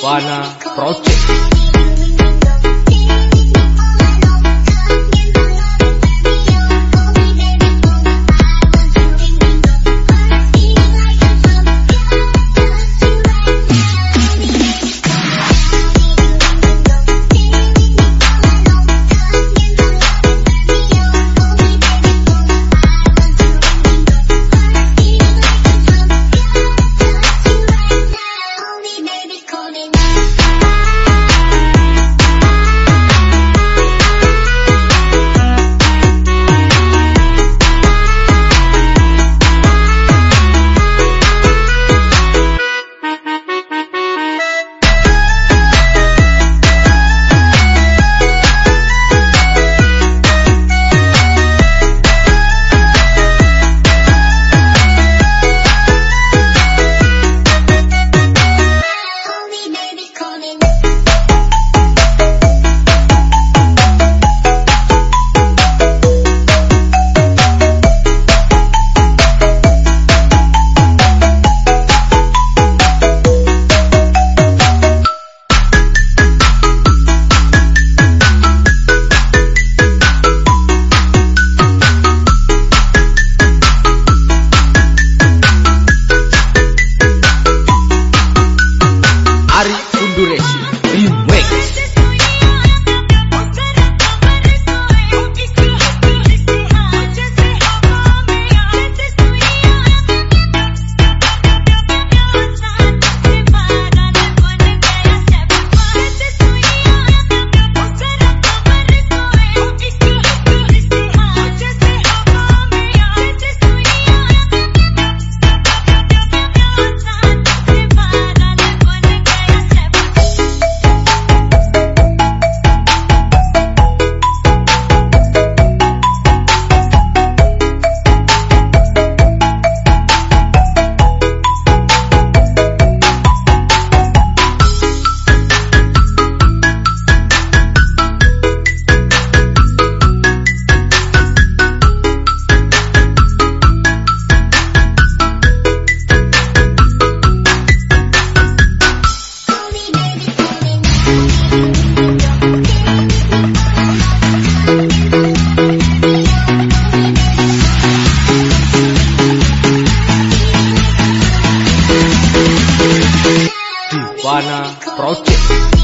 Divana Project Divana Project Ari Unduresi